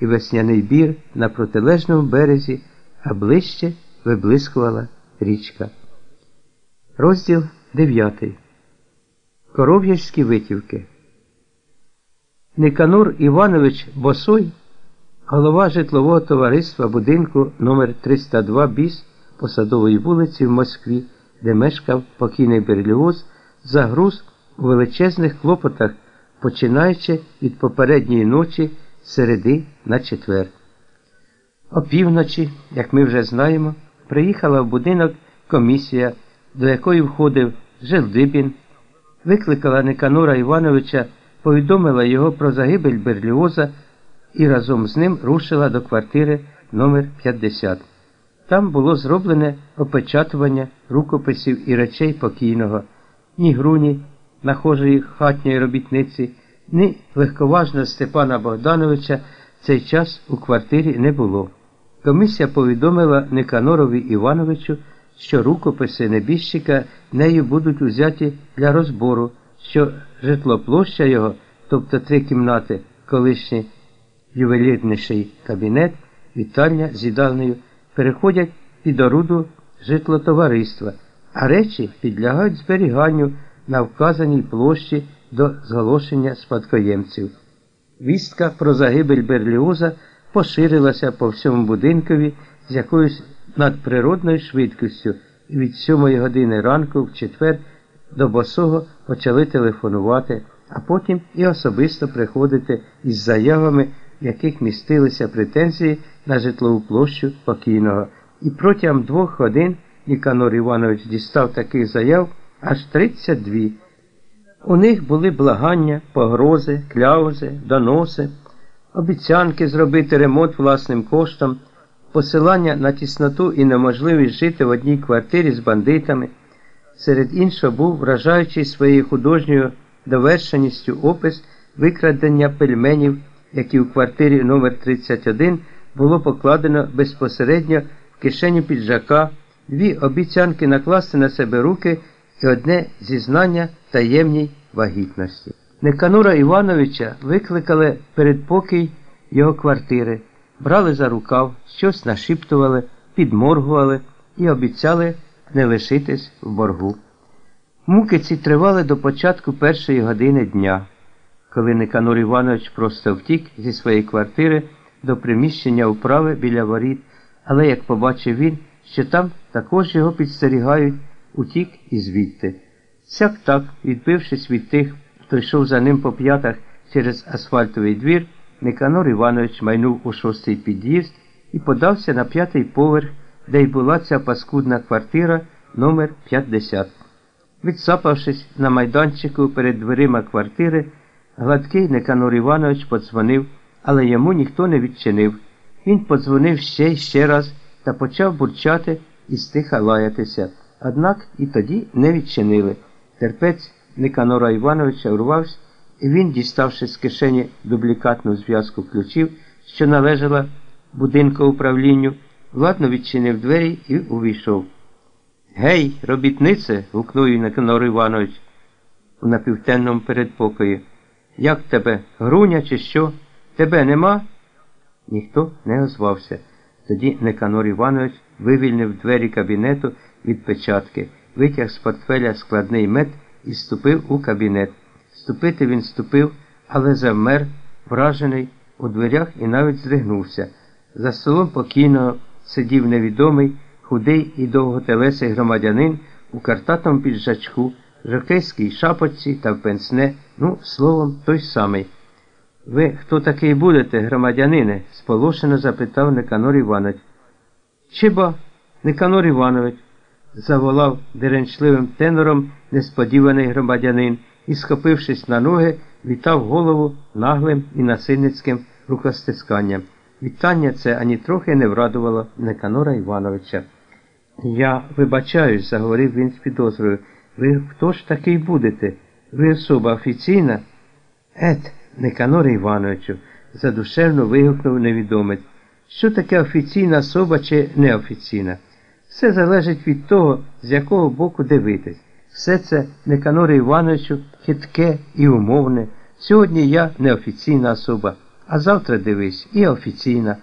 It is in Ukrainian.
і весняний бір на протилежному березі, а ближче виблискувала річка. Розділ 9. Коров'ячські витівки. Никанур Іванович Босой, голова житлового товариства будинку номер 302 Біс посадової вулиці в Москві, де мешкав покійний Берліоз, загруз у величезних клопотах, починаючи від попередньої ночі середи на четвер. Опівночі, як ми вже знаємо, приїхала в будинок комісія, до якої входив Желдибін, викликала Никанора Івановича, повідомила його про загибель Берліоза і разом з ним рушила до квартири номер 50 Там було зроблене опечатування рукописів і речей покійного, ні груні, нахожої хатньої робітниці, ні легковажного Степана Богдановича цей час у квартирі не було. Комісія повідомила Никанорові Івановичу, що рукописи небіжчика нею будуть узяті для розбору, що житлоплоща його, тобто три кімнати, колишній ювелірніший кабінет, вітальня з їдальнею, переходять під оруду житлотовариства, а речі підлягають зберіганню на вказаній площі до зголошення спадкоємців. Вістка про загибель Берліоза поширилася по всьому будинкові з якоюсь надприродною швидкістю, і від сьомої години ранку в четвер до босого почали телефонувати, а потім і особисто приходити із заявами, в яких містилися претензії на житлову площу покійного. І протягом двох годин Ніканор Іванович дістав таких заяв аж 32. У них були благання, погрози, кляузи, доноси, обіцянки зробити ремонт власним коштом, посилання на тісноту і неможливість жити в одній квартирі з бандитами. Серед іншого був вражаючий своєю художньою довершеністю опис викрадення пельменів, які у квартирі номер 31 було покладено безпосередньо в кишеню піджака, дві обіцянки накласти на себе руки і одне зізнання таємній вагітності. Неканура Івановича викликали передпокій його квартири, брали за рукав, щось нашіптували, підморгували і обіцяли не лишитись в боргу. Муки ці тривали до початку першої години дня, коли Никанор Іванович просто втік зі своєї квартири до приміщення управи біля воріт, але як побачив він, що там також його підстерігають, утік і звідти. Сяк так, відбившись від тих, хто йшов за ним по п'ятах через асфальтовий двір, Никанор Іванович майнув у шостий під'їзд і подався на п'ятий поверх, де й була ця паскудна квартира номер 50 Відсапавшись на майданчику перед дверима квартири, гладкий Никанор Іванович подзвонив, але йому ніхто не відчинив. Він подзвонив ще й ще раз та почав бурчати і стиха лаятися. Однак і тоді не відчинили. Терпець Никанора Івановича урвався, і він, діставши з кишені дублікатну зв'язку ключів, що належала будинку управлінню, владно відчинив двері і увійшов. Гей, робітнице, гукнув Никанор Іванович у напівтенному передпокої. Як тебе, груня, чи що? Тебе нема? Ніхто не озвався. Тоді Никанор Іванович вивільнив двері кабінету від печатки, витяг з портфеля складний мед і ступив у кабінет. Ступити він ступив, але завмер, вражений у дверях і навіть здригнувся. За столом покійного сидів невідомий, худий і довготелесий громадянин у картатому піджачку, жокейській шапочці та в пенсне, ну, словом, той самий. Ви хто такий будете, громадянине? сполошено запитав Никанор Іванович. Чиба, Никанор Іванович, заволав деренчливим тенором несподіваний громадянин і, схопившись на ноги, вітав голову наглим і насильницьким рукостисканням. Вітання це ані трохи не врадувало Никанора Івановича. Я вибачаюсь, заговорив він з підозрою. Ви хто ж такий будете? Ви особа офіційна? Ет, Никаноре Івановичу, задушевно вигукнув невідомець. Що таке офіційна особа чи неофіційна? Все залежить від того, з якого боку дивитись. Все це Никаноре Івановичу хитке і умовне. Сьогодні я неофіційна особа, А завтра дивись, і офіційна.